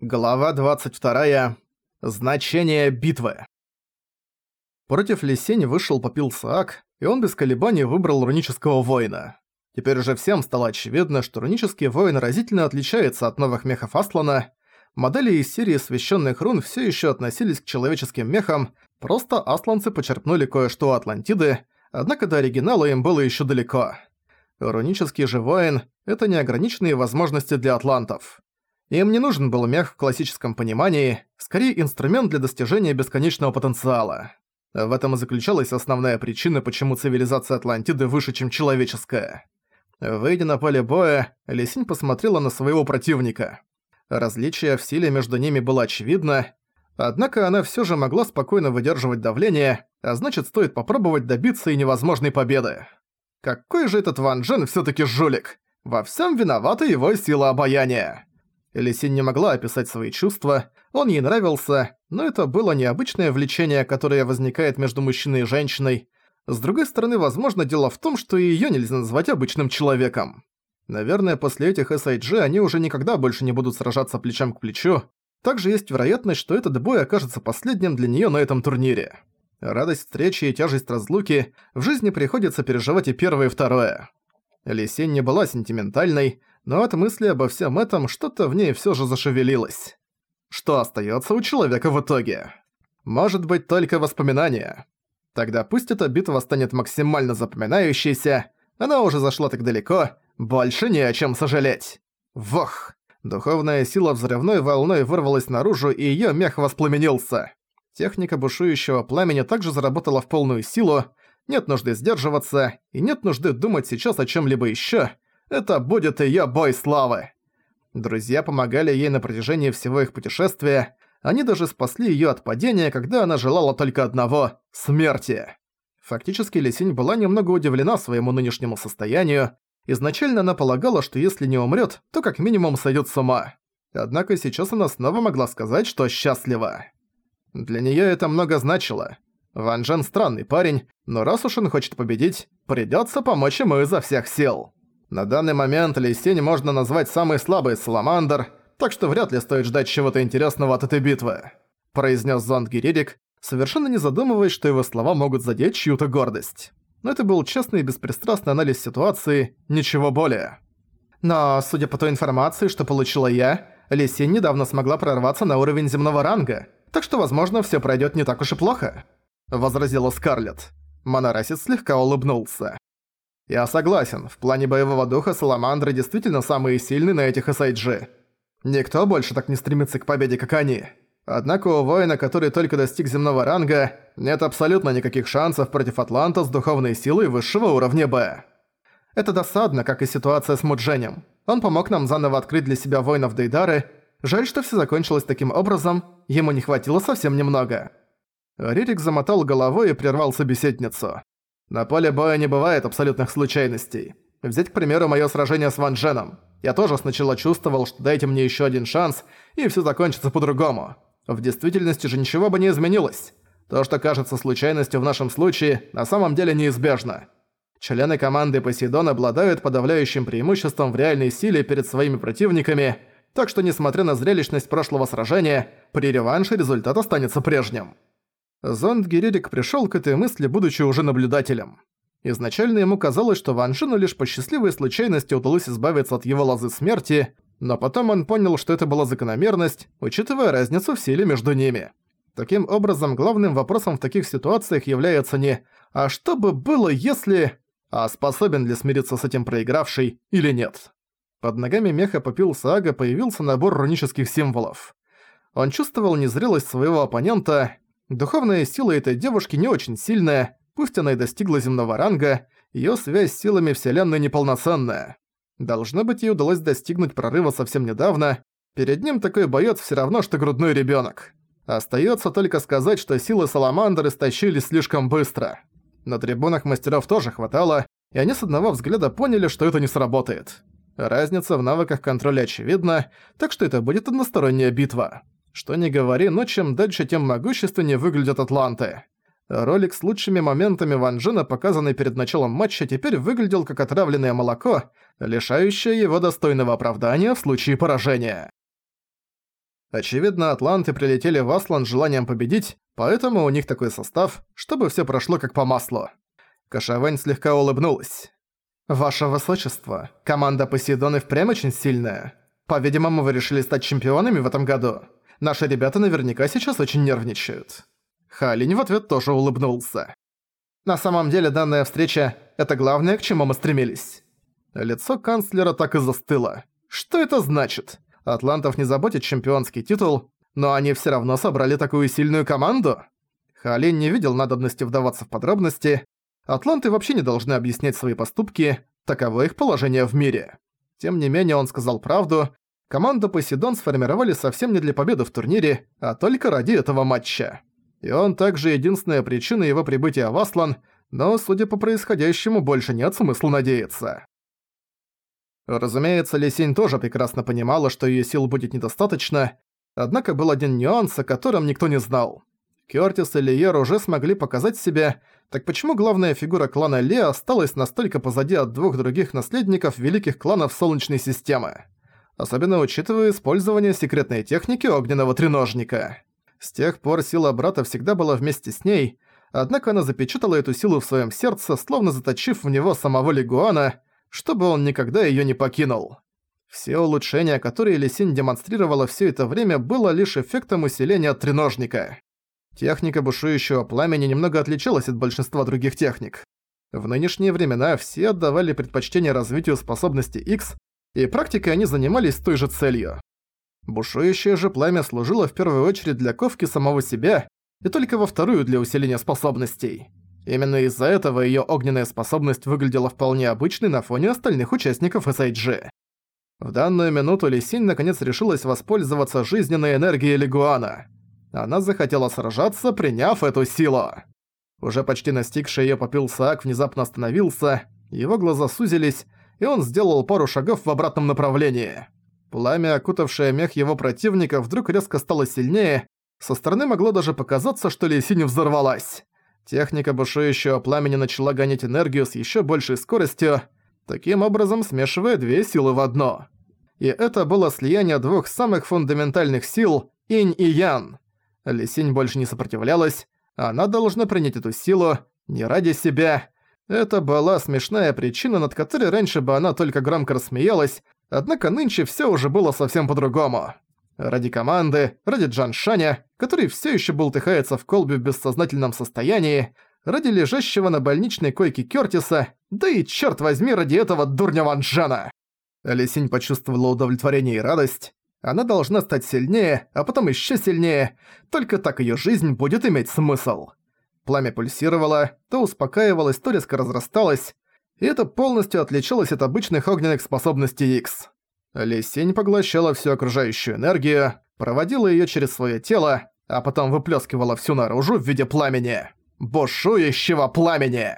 Глава 22. Значение битвы. Против Лисень вышел попил Саак, и он без колебаний выбрал рунического воина. Теперь уже всем стало очевидно, что рунический воин разительно отличается от новых мехов Аслана. Модели из серии священных рун все еще относились к человеческим мехам, просто асланцы почерпнули кое-что Атлантиды, однако до оригинала им было еще далеко. Рунический же воин — это неограниченные возможности для атлантов. Им не нужен был мех в классическом понимании, скорее инструмент для достижения бесконечного потенциала. В этом и заключалась основная причина, почему цивилизация Атлантиды выше, чем человеческая. Выйдя на поле боя, Лисинь посмотрела на своего противника. Различие в силе между ними было очевидно, однако она всё же могла спокойно выдерживать давление, а значит стоит попробовать добиться и невозможной победы. Какой же этот Ван Джен всё-таки жулик! Во всем виновата его сила обаяния. Лисин не могла описать свои чувства, он ей нравился, но это было необычное влечение, которое возникает между мужчиной и женщиной. С другой стороны, возможно, дело в том, что её нельзя назвать обычным человеком. Наверное, после этих SIG они уже никогда больше не будут сражаться плечом к плечу. Также есть вероятность, что этот бой окажется последним для неё на этом турнире. Радость встречи и тяжесть разлуки в жизни приходится переживать и первое, и второе. Лисень не была сентиментальной, но от мысли обо всем этом что-то в ней всё же зашевелилось. Что остаётся у человека в итоге? Может быть, только воспоминания. Тогда пусть эта битва станет максимально запоминающейся, она уже зашла так далеко, больше не о чем сожалеть. Вох! Духовная сила взрывной волной вырвалась наружу, и её мех воспламенился. Техника бушующего пламени также заработала в полную силу, нет нужды сдерживаться, и нет нужды думать сейчас о чём-либо ещё, это будет её бой славы. Друзья помогали ей на протяжении всего их путешествия, они даже спасли её от падения, когда она желала только одного – смерти. Фактически Лисинь была немного удивлена своему нынешнему состоянию. Изначально она полагала, что если не умрёт, то как минимум сойдёт с ума. Однако сейчас она снова могла сказать, что счастлива. Для неё это много значило. Ван Джен странный парень, но раз уж он хочет победить, придётся помочь ему изо всех сил. На данный момент Лисень можно назвать самый слабый Саламандр, так что вряд ли стоит ждать чего-то интересного от этой битвы», произнес Зонд Гиририк, совершенно не задумываясь, что его слова могут задеть чью-то гордость. Но это был честный и беспристрастный анализ ситуации, ничего более. Но, судя по той информации, что получила я, Лисень недавно смогла прорваться на уровень земного ранга, так что, возможно, всё пройдёт не так уж и плохо», — возразила Скарлетт. Монорасец слегка улыбнулся. Я согласен, в плане боевого духа Саламандры действительно самые сильные на этих SIG. Никто больше так не стремится к победе, как они. Однако у воина, который только достиг земного ранга, нет абсолютно никаких шансов против Атланта с духовной силой высшего уровня Б. Это досадно, как и ситуация с Мудженем. Он помог нам заново открыть для себя воинов Дейдары. Жаль, что все закончилось таким образом, ему не хватило совсем немного. Ририк замотал головой и прервал собеседницу. На поле боя не бывает абсолютных случайностей. Взять, к примеру, моё сражение с Ван Дженом. Я тоже сначала чувствовал, что дайте мне ещё один шанс, и всё закончится по-другому. В действительности же ничего бы не изменилось. То, что кажется случайностью в нашем случае, на самом деле неизбежно. Члены команды Посейдон обладают подавляющим преимуществом в реальной силе перед своими противниками, так что несмотря на зрелищность прошлого сражения, при реванше результат останется прежним. Зонд Герерик пришёл к этой мысли, будучи уже наблюдателем. Изначально ему казалось, что Ван Джену лишь по счастливой случайности удалось избавиться от его лозы смерти, но потом он понял, что это была закономерность, учитывая разницу в силе между ними. Таким образом, главным вопросом в таких ситуациях является не «а что бы было, если...», а способен ли смириться с этим проигравший или нет. Под ногами меха попил Саага появился набор рунических символов. Он чувствовал незрелость своего оппонента, Духовная сила этой девушки не очень сильная, пусть она и достигла земного ранга, её связь с силами Вселенной неполноценная. Должно быть, ей удалось достигнуть прорыва совсем недавно. Перед ним такой боец всё равно, что грудной ребёнок. Остаётся только сказать, что силы Саламандр истощились слишком быстро. На трибунах мастеров тоже хватало, и они с одного взгляда поняли, что это не сработает. Разница в навыках контроля очевидна, так что это будет односторонняя битва. Что ни говори, но чем дальше, тем могущественнее выглядят атланты. Ролик с лучшими моментами Ван Джена, показанный перед началом матча, теперь выглядел как отравленное молоко, лишающее его достойного оправдания в случае поражения. Очевидно, атланты прилетели в Аслан с желанием победить, поэтому у них такой состав, чтобы все прошло как по маслу. Кашавэнь слегка улыбнулась. «Ваше Высочество, команда Посейдон и впрямь очень сильная. По-видимому, вы решили стать чемпионами в этом году. Наши ребята наверняка сейчас очень нервничают». Халинь в ответ тоже улыбнулся. «На самом деле данная встреча – это главное, к чему мы стремились». Лицо канцлера так и застыло. Что это значит? Атлантов не заботит чемпионский титул, но они все равно собрали такую сильную команду? Халин не видел надобности вдаваться в подробности. Атланты вообще не должны объяснять свои поступки, таково их положение в мире. Тем не менее, он сказал правду. Команду Посейдон сформировали совсем не для победы в турнире, а только ради этого матча. И он также единственная причина его прибытия в Аслан, но, судя по происходящему, больше нет смысла надеяться. Разумеется, Лисинь тоже прекрасно понимала, что её сил будет недостаточно, однако был один нюанс, о котором никто не знал. Кёртис и Лиер уже смогли показать себя, так почему главная фигура клана Ле осталась настолько позади от двух других наследников великих кланов Солнечной системы? Особенно учитывая использование секретной техники огненного треножника. С тех пор сила брата всегда была вместе с ней, однако она запечатала эту силу в своём сердце, словно заточив в него самого Лигуана, чтобы он никогда её не покинул. Все улучшения, которые Лисинь демонстрировала всё это время, было лишь эффектом усиления треножника. Техника бушующего пламени немного отличалась от большинства других техник. В нынешние времена все отдавали предпочтение развитию способности X, и практикой они занимались той же целью. Бушующее же пламя служило в первую очередь для ковки самого себя, и только во вторую для усиления способностей. Именно из-за этого её огненная способность выглядела вполне обычной на фоне остальных участников SIG. В данную минуту Лисинь наконец решилась воспользоваться жизненной энергией Лигуана. Она захотела сражаться, приняв эту силу. Уже почти настигший её попил Саак внезапно остановился, его глаза сузились, и он сделал пару шагов в обратном направлении. Пламя, окутавшее мех его противника, вдруг резко стало сильнее, со стороны могло даже показаться, что Лисинь взорвалась. Техника бушующего пламени начала гонять энергию с еще большей скоростью, таким образом смешивая две силы в одно. И это было слияние двух самых фундаментальных сил – инь и ян. Лисинь больше не сопротивлялась, она должна принять эту силу не ради себя. Это была смешная причина, над которой раньше бы она только громко рассмеялась, однако нынче все уже было совсем по-другому. Ради команды, ради Джан Шаня, который все еще болтыхается в колбе в бессознательном состоянии, ради лежащего на больничной койке Кёртиса, да и черт возьми ради этого дурня Ван Джана. Лисинь почувствовала удовлетворение и радость. Она должна стать сильнее, а потом еще сильнее, только так ее жизнь будет иметь смысл. Пламя пульсировало, то успокаивалось, то резко разрасталось, и это полностью отличалось от обычных огненных способностей X. Лисень поглощала всю окружающую энергию, проводила её через своё тело, а потом выплёскивала всю наружу в виде пламени. Бушующего пламени!